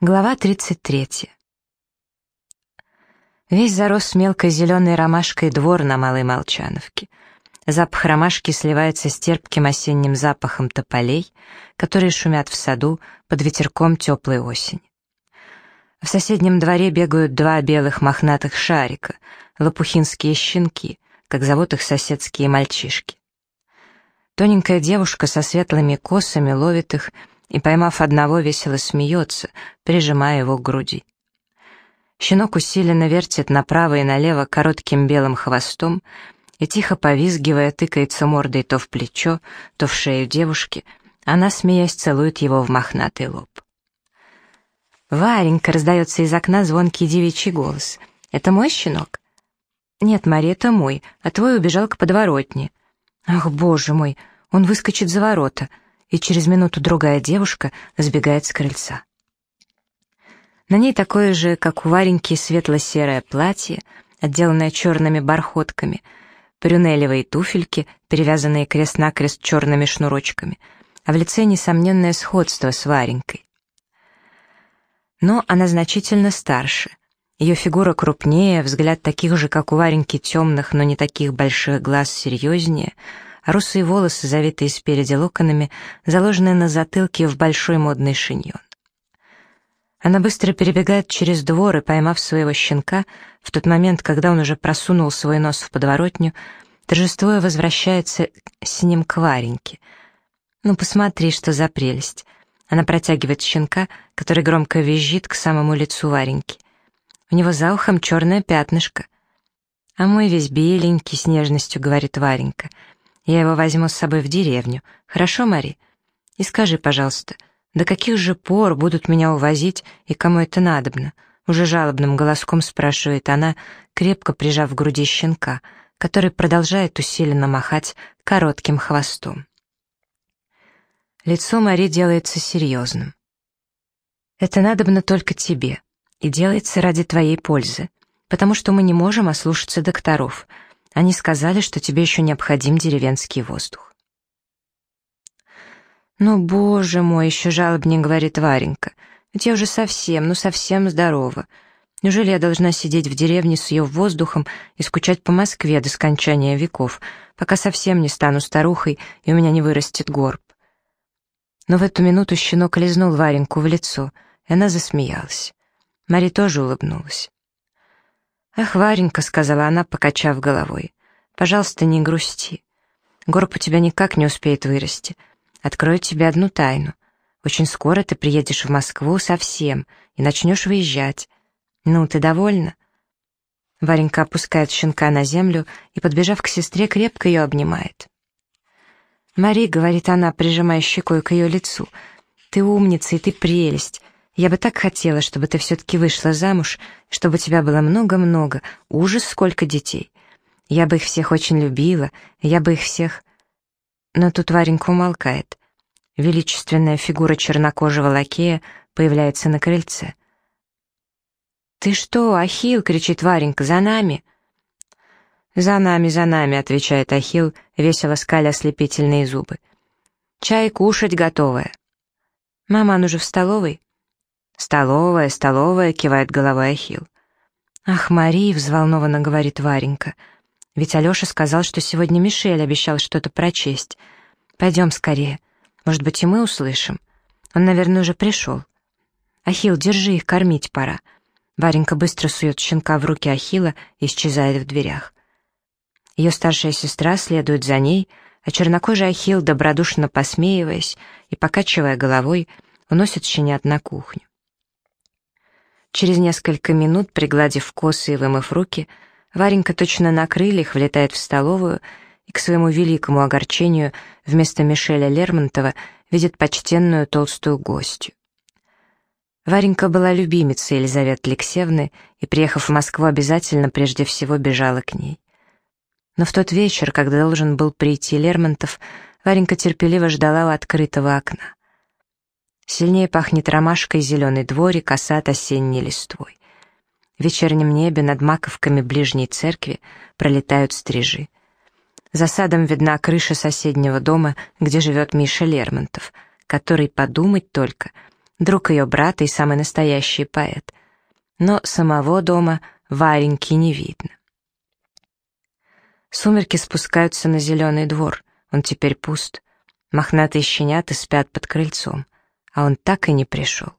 Глава 33. Весь зарос мелкой зеленой ромашкой двор на Малой Молчановке. Запах ромашки сливается с терпким осенним запахом тополей, которые шумят в саду под ветерком теплой осени. В соседнем дворе бегают два белых мохнатых шарика, лопухинские щенки, как зовут их соседские мальчишки. Тоненькая девушка со светлыми косами ловит их и, поймав одного, весело смеется, прижимая его к груди. Щенок усиленно вертит направо и налево коротким белым хвостом и, тихо повизгивая, тыкается мордой то в плечо, то в шею девушки, она, смеясь, целует его в мохнатый лоб. «Варенька!» — раздается из окна звонкий девичий голос. «Это мой щенок?» «Нет, Мария, это мой, а твой убежал к подворотне». «Ах, боже мой, он выскочит за ворота!» И через минуту другая девушка сбегает с крыльца. На ней такое же, как у Вареньки, светло-серое платье, отделанное черными бархотками, прюнелевые туфельки, перевязанные крест-накрест черными шнурочками, а в лице несомненное сходство с Варенькой. Но она значительно старше. Ее фигура крупнее, взгляд таких же, как у Вареньки, темных, но не таких больших глаз серьезнее — русые волосы, завитые спереди локонами, заложенные на затылке в большой модный шиньон. Она быстро перебегает через двор и, поймав своего щенка, в тот момент, когда он уже просунул свой нос в подворотню, торжествуя возвращается с ним к Вареньке. «Ну, посмотри, что за прелесть!» Она протягивает щенка, который громко визжит к самому лицу Вареньки. У него за ухом черное пятнышко. «А мой весь беленький», — с нежностью говорит Варенька — я его возьму с собой в деревню. Хорошо, Мари? И скажи, пожалуйста, до каких же пор будут меня увозить и кому это надобно?» Уже жалобным голоском спрашивает она, крепко прижав к груди щенка, который продолжает усиленно махать коротким хвостом. Лицо Мари делается серьезным. «Это надобно только тебе, и делается ради твоей пользы, потому что мы не можем ослушаться докторов», они сказали, что тебе еще необходим деревенский воздух. «Ну, боже мой!» — еще жалобнее говорит Варенька. «Ведь я уже совсем, ну совсем здорова. Неужели я должна сидеть в деревне с ее воздухом и скучать по Москве до скончания веков, пока совсем не стану старухой и у меня не вырастет горб?» Но в эту минуту щенок лизнул Вареньку в лицо, и она засмеялась. Мари тоже улыбнулась. «Ах, Варенька», — сказала она, покачав головой, — «пожалуйста, не грусти. Горб у тебя никак не успеет вырасти. Открою тебе одну тайну. Очень скоро ты приедешь в Москву совсем и начнешь выезжать. Ну, ты довольна?» Варенька опускает щенка на землю и, подбежав к сестре, крепко ее обнимает. «Мари», — говорит она, прижимая щекой к ее лицу, — «ты умница и ты прелесть. Я бы так хотела, чтобы ты все-таки вышла замуж, чтобы у тебя было много-много, ужас, сколько детей. Я бы их всех очень любила, я бы их всех...» Но тут Варенька умолкает. Величественная фигура чернокожего лакея появляется на крыльце. «Ты что, Ахил?» — кричит Варенька. «За нами!» «За нами, за нами!» — отвечает Ахил, весело скаля ослепительные зубы. «Чай кушать готовая». «Мама, он же в столовой?» «Столовая, столовая», — кивает головой Ахилл. «Ах, Мари!» — взволнованно говорит Варенька. «Ведь Алеша сказал, что сегодня Мишель обещал что-то прочесть. Пойдем скорее. Может быть, и мы услышим. Он, наверное, уже пришел. Ахилл, держи их, кормить пора». Варенька быстро сует щенка в руки Ахилла и исчезает в дверях. Ее старшая сестра следует за ней, а чернокожий Ахилл, добродушно посмеиваясь и покачивая головой, уносит щенят на кухню. Через несколько минут, пригладив косы и вымыв руки, Варенька точно на крыльях влетает в столовую и, к своему великому огорчению, вместо Мишеля Лермонтова видит почтенную толстую гостью. Варенька была любимицей Елизаветы Алексеевны и, приехав в Москву, обязательно прежде всего бежала к ней. Но в тот вечер, когда должен был прийти Лермонтов, Варенька терпеливо ждала у открытого окна. Сильнее пахнет ромашкой зеленый дворик, осад осенней листвой. В вечернем небе над маковками ближней церкви пролетают стрижи. За садом видна крыша соседнего дома, где живет Миша Лермонтов, который, подумать только, друг ее брата и самый настоящий поэт. Но самого дома Вареньки не видно. Сумерки спускаются на зеленый двор, он теперь пуст. Мохнатые щенята спят под крыльцом, а он так и не пришел.